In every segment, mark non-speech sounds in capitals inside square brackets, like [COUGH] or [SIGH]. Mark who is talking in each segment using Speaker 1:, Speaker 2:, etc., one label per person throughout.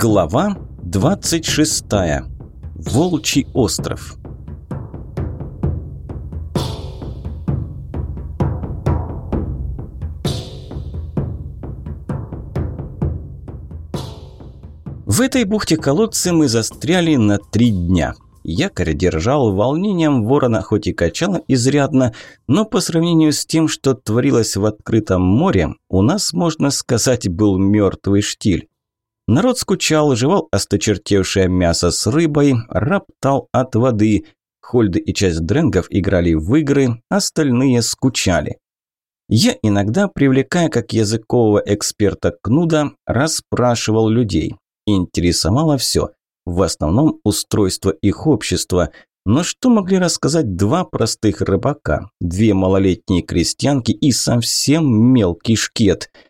Speaker 1: Глава 26. Волчий остров. В этой бухте колодцы мы застряли на три дня. Якорь держал волнением ворона, хоть и качало изрядно, но по сравнению с тем, что творилось в открытом море, у нас, можно сказать, был мертвый штиль. Народ скучал, жевал осточертевшее мясо с рыбой, роптал от воды. Хольды и часть дренгов играли в игры, остальные скучали. Я иногда, привлекая как языкового эксперта Кнуда, расспрашивал людей. Интересовало все. В основном устройство их общества. Но что могли рассказать два простых рыбака, две малолетние крестьянки и совсем мелкий шкет –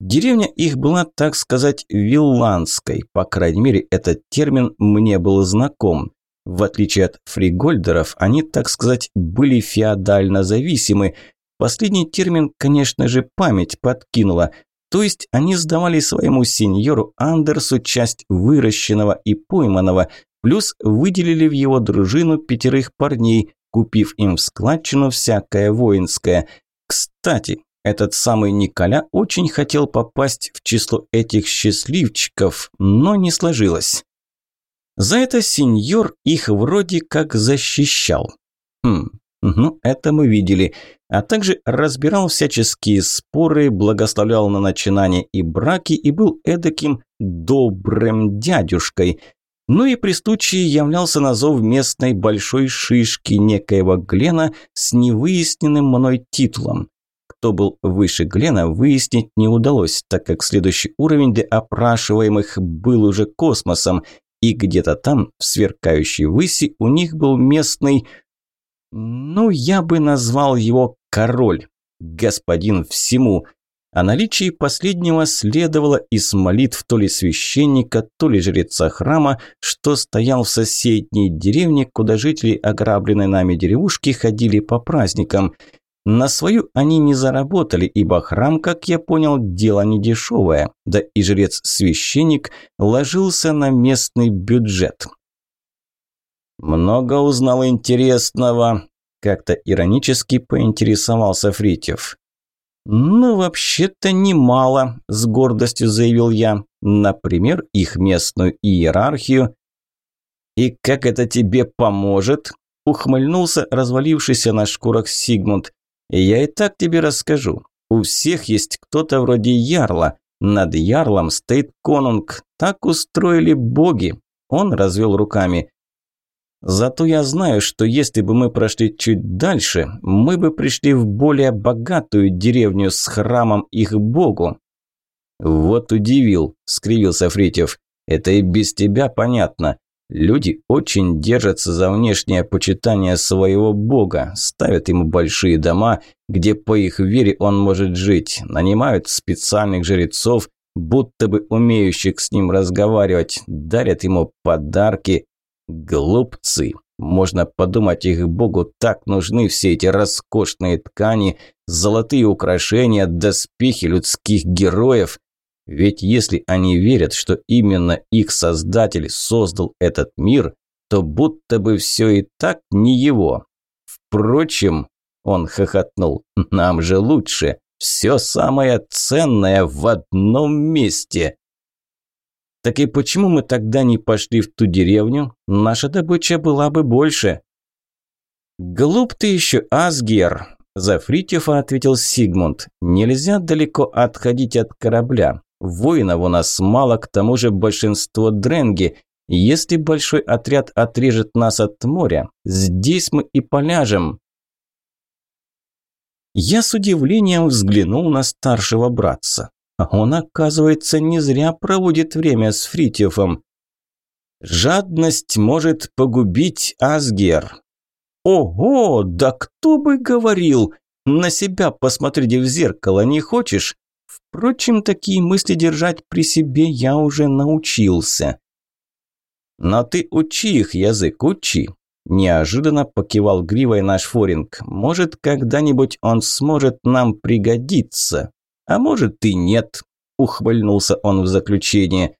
Speaker 1: Деревня их была, так сказать, вилланской, по крайней мере, этот термин мне был знаком. В отличие от фригольдеров, они, так сказать, были феодально зависимы. Последний термин, конечно же, память подкинула. То есть они сдавали своему сеньору Андерсу часть выращенного и пойманного, плюс выделили в его дружину пятерых парней, купив им в складчину всякое воинское. Кстати, этот самый Николя очень хотел попасть в число этих счастливчиков, но не сложилось. За это сеньор их вроде как защищал. Хм, ну это мы видели. А также разбирал всяческие споры, благословлял на начинание и браки и был эдаким добрым дядюшкой. Ну и при случае являлся на зов местной большой шишки некоего Глена с невыясненным мной титулом кто был выше Глена, выяснить не удалось, так как следующий уровень для опрашиваемых был уже космосом, и где-то там, в сверкающей выси, у них был местный... Ну, я бы назвал его король, господин всему. О наличии последнего следовало из молитв то ли священника, то ли жреца храма, что стоял в соседней деревне, куда жители ограбленной нами деревушки ходили по праздникам – на свою они не заработали, ибо храм, как я понял, дело не дешевое, да и жрец-священник ложился на местный бюджет. «Много узнал интересного», – как-то иронически поинтересовался Фритьев. «Ну, вообще-то немало», – с гордостью заявил я. «Например, их местную иерархию». «И как это тебе поможет?» – ухмыльнулся развалившийся на шкурах Сигмунд. Я и так тебе расскажу. У всех есть кто-то вроде Ярла. Над Ярлом стоит конунг. Так устроили боги. Он развел руками. Зато я знаю, что если бы мы прошли чуть дальше, мы бы пришли в более богатую деревню с храмом их богу. Вот удивил, скривился Фритьев. Это и без тебя понятно. Люди очень держатся за внешнее почитание своего бога, ставят ему большие дома, где по их вере он может жить, нанимают специальных жрецов, будто бы умеющих с ним разговаривать, дарят ему подарки. Глупцы! Можно подумать, их богу так нужны все эти роскошные ткани, золотые украшения, доспехи людских героев. Ведь если они верят, что именно их создатель создал этот мир, то будто бы все и так не его. Впрочем, он хохотнул, [LAUGHS] нам же лучше, все самое ценное в одном месте. Так и почему мы тогда не пошли в ту деревню? Наша добыча была бы больше. Глуп ты еще, Асгер, за Фритьефа ответил Сигмунд. Нельзя далеко отходить от корабля. Воинов у нас мало, к тому же большинство дренги. Если большой отряд отрежет нас от моря, здесь мы и поляжем. Я с удивлением взглянул на старшего братца. Он, оказывается, не зря проводит время с Фритьефом. Жадность может погубить Асгер. Ого, да кто бы говорил! На себя посмотрите в зеркало не хочешь? Впрочем, такие мысли держать при себе я уже научился. «Но ты учи их язык, учи!» Неожиданно покивал гривой наш Форинг. «Может, когда-нибудь он сможет нам пригодиться. А может и нет», – ухвыльнулся он в заключение.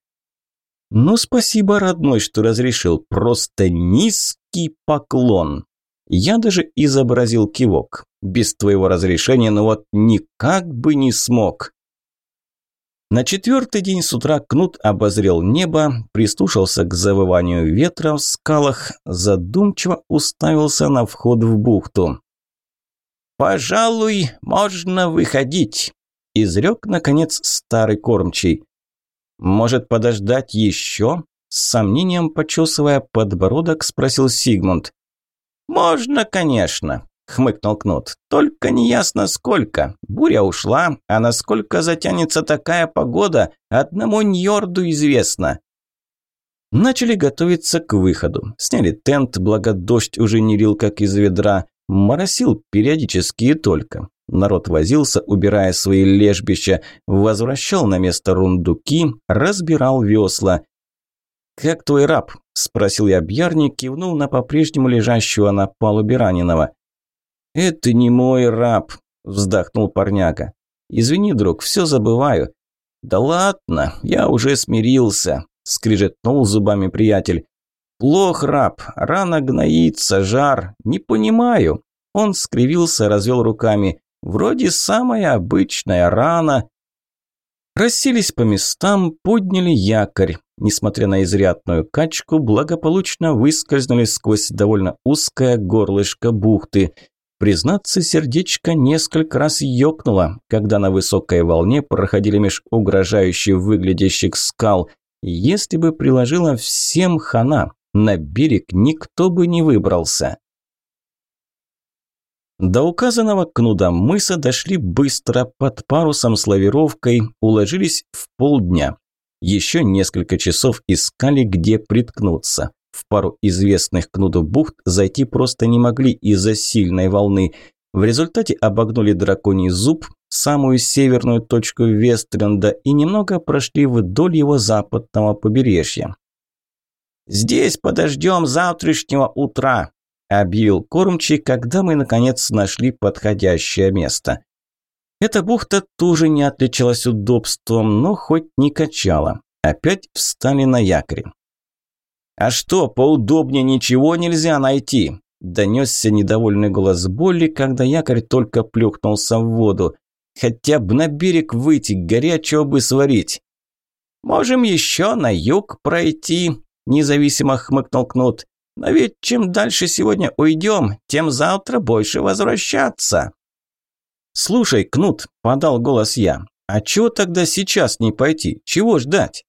Speaker 1: Ну, спасибо, родной, что разрешил. Просто низкий поклон. Я даже изобразил кивок. Без твоего разрешения, но вот никак бы не смог. На четвертый день с утра Кнут обозрел небо, прислушался к завыванию ветра в скалах, задумчиво уставился на вход в бухту. «Пожалуй, можно выходить», – изрек, наконец, старый кормчий. «Может, подождать еще?» – с сомнением почесывая подбородок, спросил Сигмунд. «Можно, конечно», – хмыкнул Кнут. «Только неясно сколько. Буря ушла, а насколько затянется такая погода, одному Ньорду известно». Начали готовиться к выходу. Сняли тент, благо дождь уже не лил, как из ведра. Моросил периодически и только. Народ возился, убирая свои лежбища, возвращал на место рундуки, разбирал весла. «Как твой раб?» – спросил я Бьярни, кивнул на по-прежнему лежащего на палубе раненого. «Это не мой раб», – вздохнул парняга. «Извини, друг, все забываю». «Да ладно, я уже смирился», – скрижетнул зубами приятель. «Плох, раб, рано гноится, жар, не понимаю». Он скривился, развел руками. «Вроде самая обычная рана». Расселись по местам, подняли якорь. Несмотря на изрядную качку, благополучно выскользнули сквозь довольно узкое горлышко бухты. Признаться, сердечко несколько раз ёкнуло, когда на высокой волне проходили меж угрожающе выглядящих скал. Если бы приложила всем хана, на берег никто бы не выбрался. До указанного кнуда мыса дошли быстро, под парусом с лавировкой, уложились в полдня. Еще несколько часов искали, где приткнуться. В пару известных кнуду бухт зайти просто не могли из-за сильной волны. В результате обогнули драконий зуб, самую северную точку Вестренда, и немного прошли вдоль его западного побережья. «Здесь подождем завтрашнего утра», – объявил кормчий, когда мы, наконец, нашли подходящее место. Эта бухта тоже не отличалась удобством, но хоть не качала. Опять встали на якоре. «А что, поудобнее ничего нельзя найти?» – донесся недовольный голос Болли, когда якорь только плюхнулся в воду. «Хотя бы на берег выйти, горячего бы сварить». «Можем еще на юг пройти», независимо хмыкнул Кнут. Но ведь чем дальше сегодня уйдем, тем завтра больше возвращаться. Слушай, Кнут, подал голос я. А чего тогда сейчас не пойти? Чего ждать?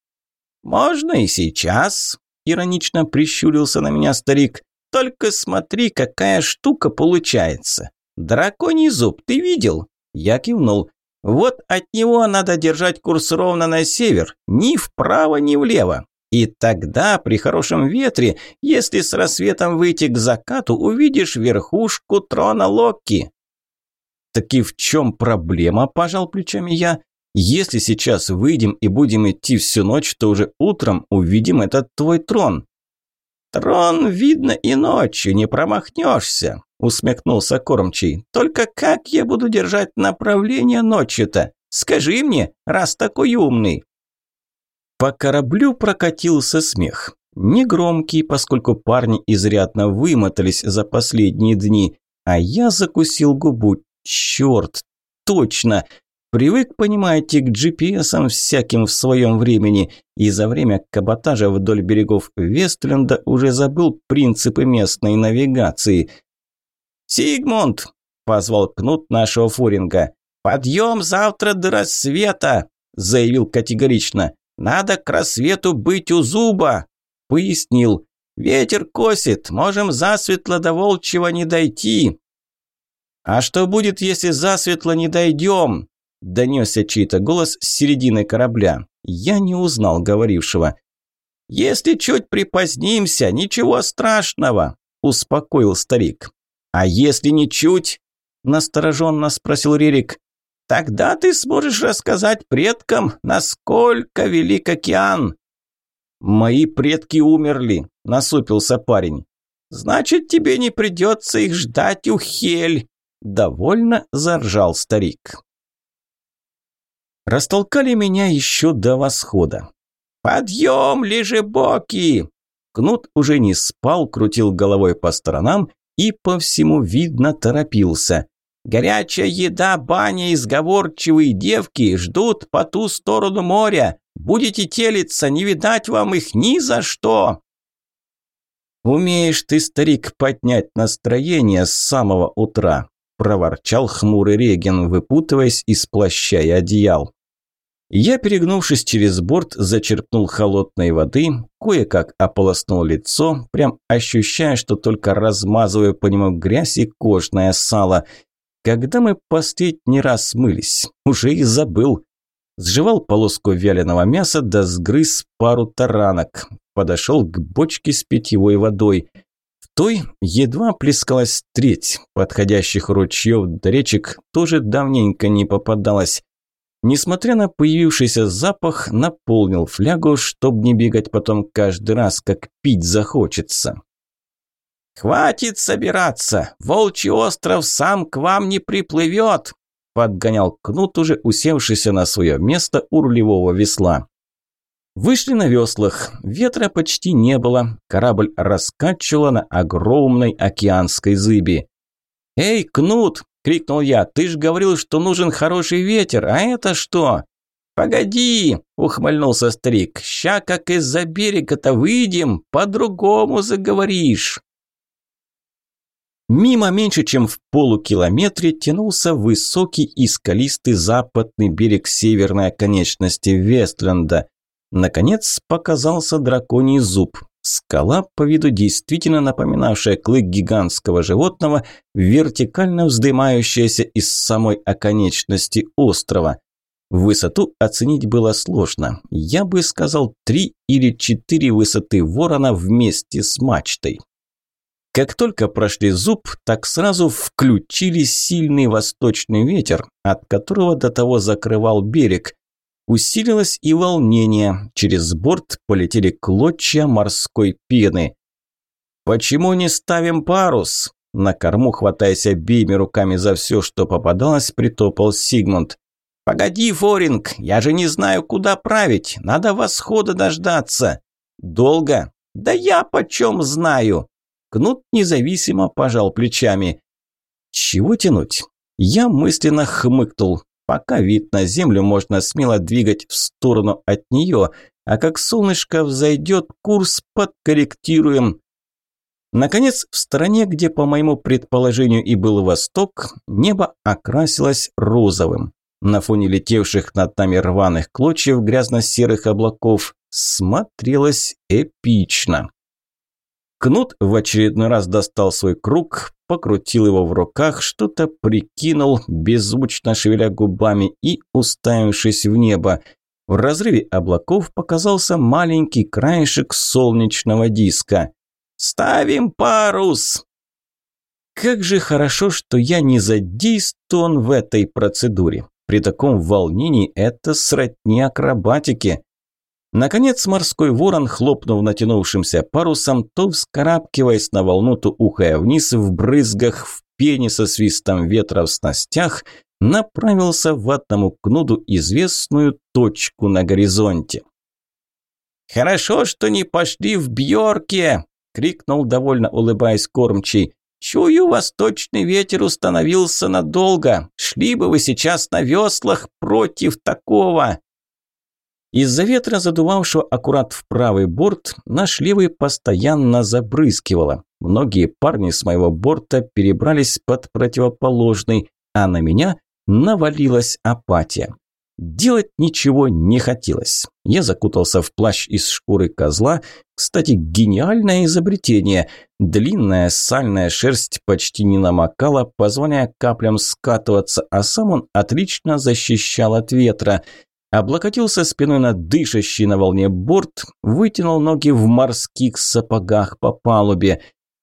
Speaker 1: Можно и сейчас, иронично прищурился на меня старик. Только смотри, какая штука получается. Драконий зуб, ты видел? Я кивнул. Вот от него надо держать курс ровно на север, ни вправо, ни влево. И тогда, при хорошем ветре, если с рассветом выйти к закату, увидишь верхушку трона Локи. Так и в чем проблема, пожал плечами я. Если сейчас выйдем и будем идти всю ночь, то уже утром увидим этот твой трон. Трон видно и ночью, не промахнешься, усмехнулся кормчий. Только как я буду держать направление ночью-то? Скажи мне, раз такой умный. По кораблю прокатился смех. Негромкий, поскольку парни изрядно вымотались за последние дни, а я закусил губу. Черт, точно! Привык, понимаете, к GPS всяким в своем времени, и за время каботажа вдоль берегов Вестленда уже забыл принципы местной навигации. «Сигмунд!» – позвал Кнут нашего форинга. «Подъем завтра до рассвета!» – заявил категорично. Надо к рассвету быть у зуба, пояснил. Ветер косит, можем засветло до волчьего не дойти. А что будет, если засветло не дойдем? Донесся чей-то голос с середины корабля. Я не узнал говорившего. «Если чуть припозднимся, ничего страшного», – успокоил старик. «А если не чуть?» – настороженно спросил Рерик. Тогда ты сможешь рассказать предкам, насколько велик океан». «Мои предки умерли», – насупился парень. «Значит, тебе не придется их ждать у Хель», – довольно заржал старик. Растолкали меня еще до восхода. «Подъем, лежебоки!» Кнут уже не спал, крутил головой по сторонам и по всему видно торопился. «Горячая еда, баня и сговорчивые девки ждут по ту сторону моря. Будете телиться, не видать вам их ни за что!» «Умеешь ты, старик, поднять настроение с самого утра», – проворчал хмурый Реген, выпутываясь из плаща и одеял. Я, перегнувшись через борт, зачерпнул холодной воды, кое-как ополоснул лицо, прям ощущая, что только размазываю по нему грязь и кожное сало. Когда мы последний раз мылись, уже и забыл. Сживал полоску вяленого мяса да сгрыз пару таранок. Подошел к бочке с питьевой водой. В той едва плескалась треть. Подходящих ручьев до речек тоже давненько не попадалось. Несмотря на появившийся запах, наполнил флягу, чтобы не бегать потом каждый раз, как пить захочется. «Хватит собираться! Волчий остров сам к вам не приплывет!» подгонял кнут, уже усевшийся на свое место у рулевого весла. Вышли на веслах, ветра почти не было, корабль раскачивало на огромной океанской зыби. «Эй, кнут!» – крикнул я. «Ты ж говорил, что нужен хороший ветер, а это что?» «Погоди!» – ухмыльнулся старик. «Ща как из-за берега-то выйдем, по-другому заговоришь!» Мимо меньше, чем в полукилометре тянулся высокий и скалистый западный берег северной оконечности Вестленда. Наконец показался драконий зуб. Скала, по виду действительно напоминавшая клык гигантского животного, вертикально вздымающаяся из самой оконечности острова. Высоту оценить было сложно. Я бы сказал три или четыре высоты ворона вместе с мачтой. Как только прошли зуб, так сразу включили сильный восточный ветер, от которого до того закрывал берег. Усилилось и волнение, через борт полетели клочья морской пены. «Почему не ставим парус?» На корму, хватаясь обеими руками за все, что попадалось, притопал Сигмунд. «Погоди, Форинг, я же не знаю, куда править, надо восхода дождаться». «Долго?» «Да я почем знаю?» Кнут независимо пожал плечами. «Чего тянуть?» Я мысленно хмыкнул. Пока вид на землю можно смело двигать в сторону от нее, а как солнышко взойдет, курс подкорректируем. Наконец, в стороне, где, по моему предположению, и был восток, небо окрасилось розовым. На фоне летевших над нами рваных клочьев грязно-серых облаков смотрелось эпично. Кнут в очередной раз достал свой круг, покрутил его в руках, что-то прикинул, беззвучно шевеля губами и уставившись в небо. В разрыве облаков показался маленький краешек солнечного диска. «Ставим парус!» Как же хорошо, что я не задействован в этой процедуре. При таком волнении это сродни акробатике. Наконец морской ворон, хлопнув натянувшимся парусом, то вскарабкиваясь на волну, то ухая вниз в брызгах, в пене со свистом ветра в снастях, направился в одному кнуду известную точку на горизонте. «Хорошо, что не пошли в Бьорке!» – крикнул, довольно улыбаясь кормчий. «Чую, восточный ветер установился надолго. Шли бы вы сейчас на веслах против такого!» Из-за ветра, задувавшего аккурат в правый борт, наш левый постоянно забрызгивало. Многие парни с моего борта перебрались под противоположный, а на меня навалилась апатия. Делать ничего не хотелось. Я закутался в плащ из шкуры козла. Кстати, гениальное изобретение. Длинная сальная шерсть почти не намокала, позволяя каплям скатываться, а сам он отлично защищал от ветра – облокотился спиной на дышащий на волне борт, вытянул ноги в морских сапогах по палубе.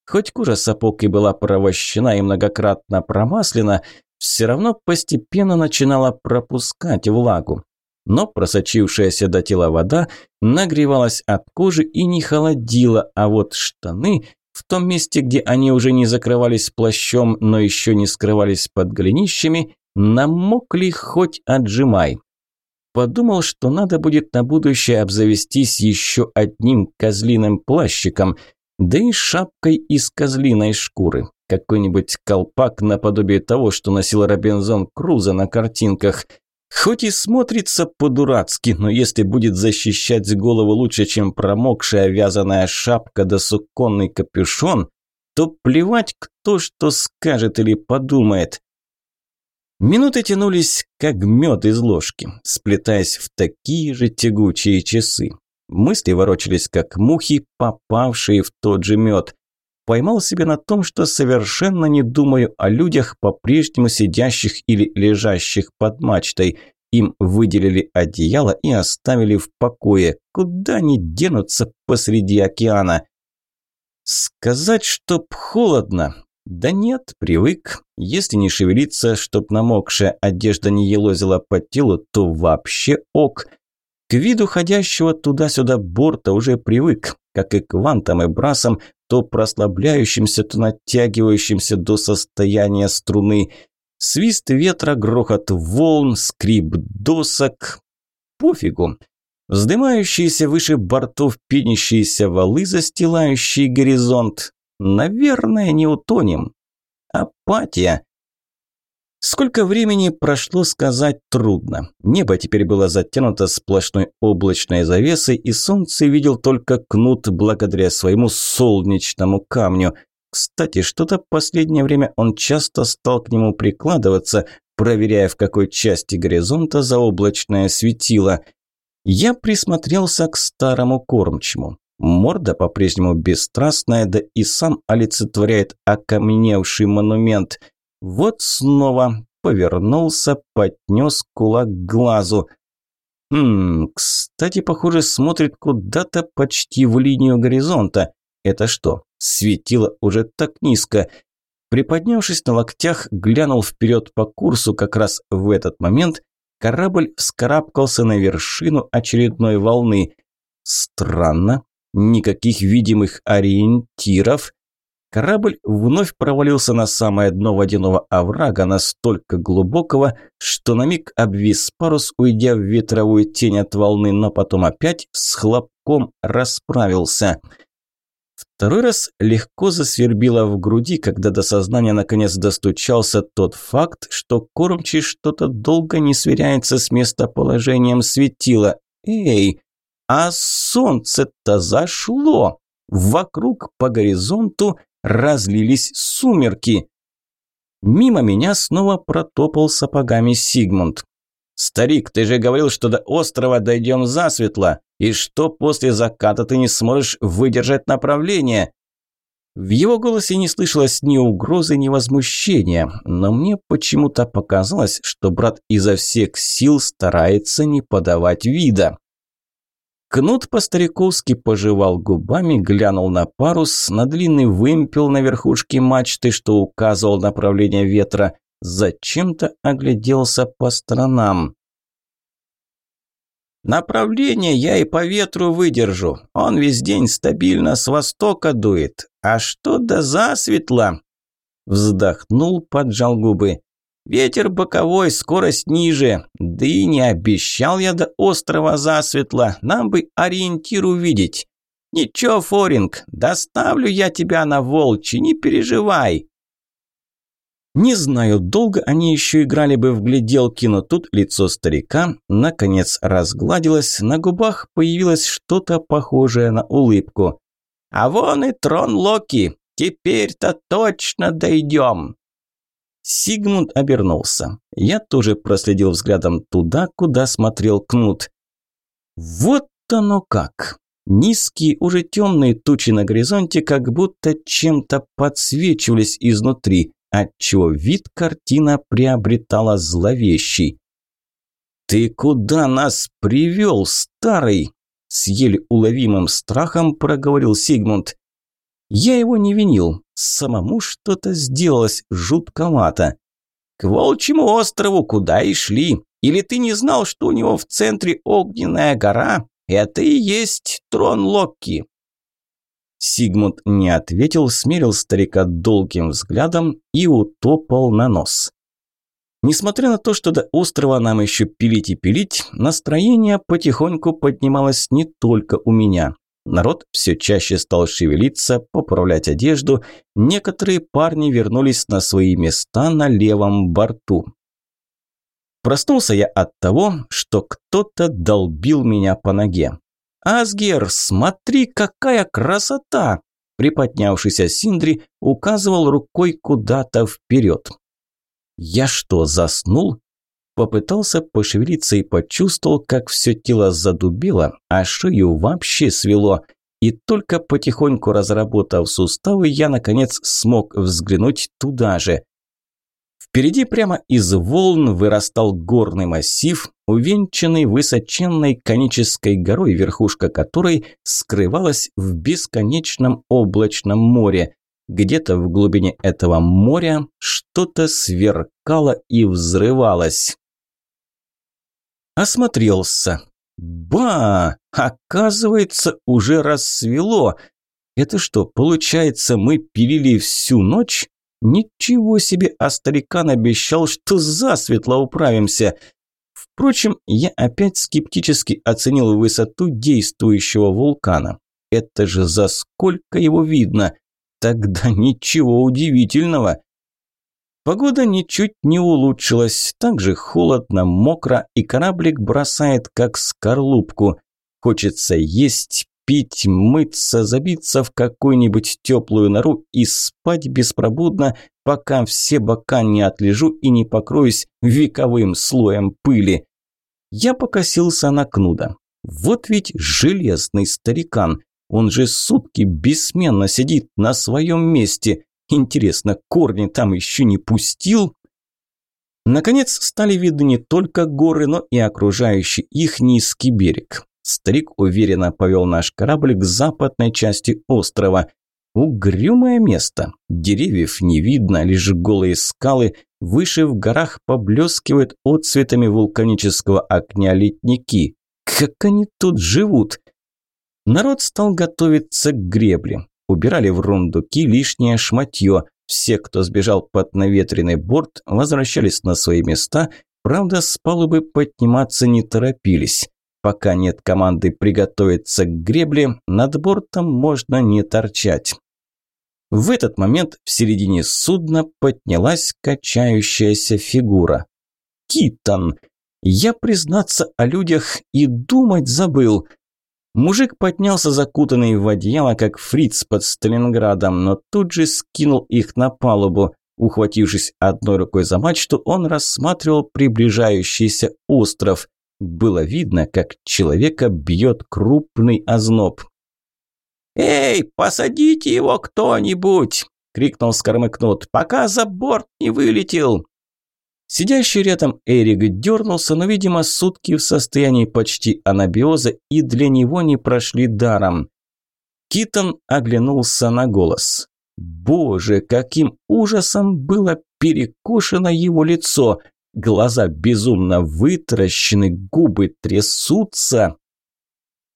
Speaker 1: Хоть кожа сапог и была провощена и многократно промаслена, все равно постепенно начинала пропускать влагу. Но просочившаяся до тела вода нагревалась от кожи и не холодила, а вот штаны в том месте, где они уже не закрывались плащом, но еще не скрывались под голенищами, намокли хоть отжимай. Подумал, что надо будет на будущее обзавестись еще одним козлиным плащиком, да и шапкой из козлиной шкуры. Какой-нибудь колпак наподобие того, что носил Робинзон Крузо на картинках. Хоть и смотрится по-дурацки, но если будет защищать голову лучше, чем промокшая вязаная шапка да суконный капюшон, то плевать, кто что скажет или подумает. Минуты тянулись, как мед из ложки, сплетаясь в такие же тягучие часы. Мысли ворочались, как мухи, попавшие в тот же мед. Поймал себя на том, что совершенно не думаю о людях, по-прежнему сидящих или лежащих под мачтой. Им выделили одеяло и оставили в покое. Куда они денутся посреди океана? Сказать, чтоб холодно. Да нет, привык. Если не шевелиться, чтоб намокшая одежда не елозила по телу, то вообще ок. К виду ходящего туда-сюда борта уже привык, как и к вантам и брасам, то прослабляющимся, то натягивающимся до состояния струны. Свист ветра, грохот волн, скрип досок. Пофигу. Вздымающиеся выше бортов пенящиеся валы, застилающие горизонт. Наверное, не утонем. Апатия. Сколько времени прошло, сказать трудно. Небо теперь было затянуто сплошной облачной завесой, и солнце видел только кнут благодаря своему солнечному камню. Кстати, что-то последнее время он часто стал к нему прикладываться, проверяя, в какой части горизонта заоблачное светило – я присмотрелся к старому кормчему. Морда по-прежнему бесстрастная, да и сам олицетворяет окаменевший монумент. Вот снова повернулся, поднес кулак к глазу. Хм, кстати, похоже, смотрит куда-то почти в линию горизонта. Это что, светило уже так низко? Приподнявшись на локтях, глянул вперед по курсу как раз в этот момент – Корабль вскарабкался на вершину очередной волны. Странно, никаких видимых ориентиров. Корабль вновь провалился на самое дно водяного оврага, настолько глубокого, что на миг обвис парус, уйдя в ветровую тень от волны, но потом опять с хлопком расправился – Второй раз легко засвербило в груди, когда до сознания наконец достучался тот факт, что кормчий что-то долго не сверяется с местоположением светила. Эй, а солнце-то зашло! Вокруг по горизонту разлились сумерки. Мимо меня снова протопал сапогами Сигмунд. «Старик, ты же говорил, что до острова дойдем засветло!» И что после заката ты не сможешь выдержать направление?» В его голосе не слышалось ни угрозы, ни возмущения, но мне почему-то показалось, что брат изо всех сил старается не подавать вида. Кнут по-стариковски пожевал губами, глянул на парус, на длинный вымпел на верхушке мачты, что указывал направление ветра, зачем-то огляделся по сторонам. Направление я и по ветру выдержу. Он весь день стабильно с востока дует. А что до засветла? Вздохнул, поджал губы. Ветер боковой, скорость ниже. Да и не обещал я до острова засветла. Нам бы ориентир увидеть. Ничего, Форинг, доставлю я тебя на Волчи, не переживай. Не знаю, долго они еще играли бы в гляделки, но тут лицо старика наконец разгладилось, на губах появилось что-то похожее на улыбку. «А вон и трон Локи! Теперь-то точно дойдем!» Сигмунд обернулся. Я тоже проследил взглядом туда, куда смотрел Кнут. Вот оно как! Низкие, уже темные тучи на горизонте как будто чем-то подсвечивались изнутри отчего вид картина приобретала зловещий. «Ты куда нас привел, старый?» С еле уловимым страхом проговорил Сигмунд. Я его не винил, самому что-то сделалось жутковато. «К Волчьему острову куда и шли? Или ты не знал, что у него в центре огненная гора? Это и есть трон Локки. Сигмунд не ответил, смерил старика долгим взглядом и утопал на нос. Несмотря на то, что до острова нам еще пилить и пилить, настроение потихоньку поднималось не только у меня. Народ все чаще стал шевелиться, поправлять одежду. Некоторые парни вернулись на свои места на левом борту. Проснулся я от того, что кто-то долбил меня по ноге. «Асгер, смотри, какая красота!» Приподнявшийся Синдри указывал рукой куда-то вперед. «Я что, заснул?» Попытался пошевелиться и почувствовал, как все тело задубило, а шею вообще свело. И только потихоньку разработав суставы, я, наконец, смог взглянуть туда же. Впереди прямо из волн вырастал горный массив, увенчанный высоченной конической горой, верхушка которой скрывалась в бесконечном облачном море. Где-то в глубине этого моря что-то сверкало и взрывалось. Осмотрелся. Ба! Оказывается, уже рассвело. Это что, получается, мы пилили всю ночь? Ничего себе, а старикан обещал, что засветло управимся. Впрочем, я опять скептически оценил высоту действующего вулкана. Это же за сколько его видно? Тогда ничего удивительного. Погода ничуть не улучшилась, также холодно, мокро, и кораблик бросает как скорлупку. Хочется есть, пить, мыться, забиться в какую-нибудь теплую нору и спать беспробудно, пока все бока не отлежу и не покроюсь вековым слоем пыли. Я покосился на Кнуда. Вот ведь железный старикан. Он же сутки бессменно сидит на своем месте. Интересно, корни там еще не пустил? Наконец стали видны не только горы, но и окружающий их низкий берег. Старик уверенно повел наш корабль к западной части острова. Угрюмое место. Деревьев не видно, лишь голые скалы. Выше в горах поблескивают отцветами вулканического огня ледники. Как они тут живут? Народ стал готовиться к гребле. Убирали в рундуки лишнее шматье. Все, кто сбежал под наветренный борт, возвращались на свои места, правда, с палубы подниматься не торопились. Пока нет команды приготовиться к гребле, над бортом можно не торчать. В этот момент в середине судна поднялась качающаяся фигура. Китон! Я, признаться, о людях и думать забыл. Мужик поднялся закутанный в одеяло, как фриц под Сталинградом, но тут же скинул их на палубу. Ухватившись одной рукой за мачту, он рассматривал приближающийся остров. Было видно, как человека бьет крупный озноб. «Эй, посадите его кто-нибудь!» – крикнул Скормыкнут. «Пока за борт не вылетел!» Сидящий рядом Эрик дернулся, но, видимо, сутки в состоянии почти анабиоза и для него не прошли даром. Китон оглянулся на голос. Боже, каким ужасом было перекошено его лицо! Глаза безумно вытаращены, губы трясутся.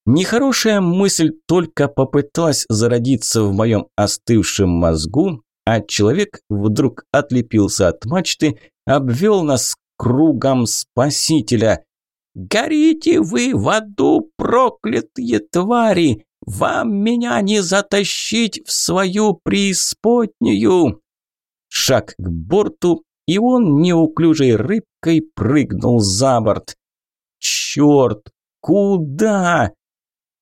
Speaker 1: Нехорошая мысль только попыталась зародиться в моем остывшем мозгу, а человек вдруг отлепился от мачты, обвел нас кругом спасителя. «Горите вы в аду, проклятые твари! Вам меня не затащить в свою преисподнюю!» Шаг к борту, и он неуклюжей рыбкой прыгнул за борт. «Черт! Куда?»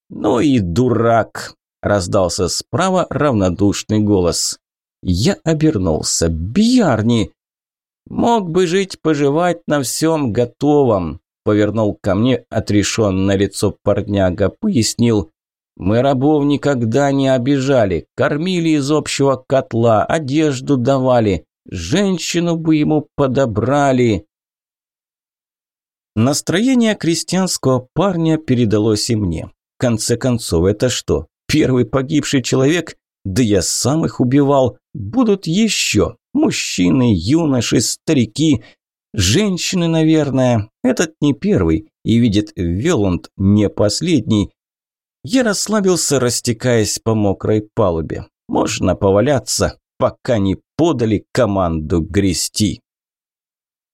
Speaker 1: «Ну и дурак!» – раздался справа равнодушный голос. Я обернулся. «Бьярни!» «Мог бы жить-поживать на всем готовом», – повернул ко мне отрешенное лицо парняга, пояснил. «Мы рабов никогда не обижали, кормили из общего котла, одежду давали, женщину бы ему подобрали». Настроение крестьянского парня передалось и мне. В конце концов, это что, первый погибший человек? Да я сам их убивал. Будут еще. Мужчины, юноши, старики, женщины, наверное. Этот не первый, и видит Велунд не последний. Я расслабился, растекаясь по мокрой палубе. Можно поваляться, пока не подали команду грести.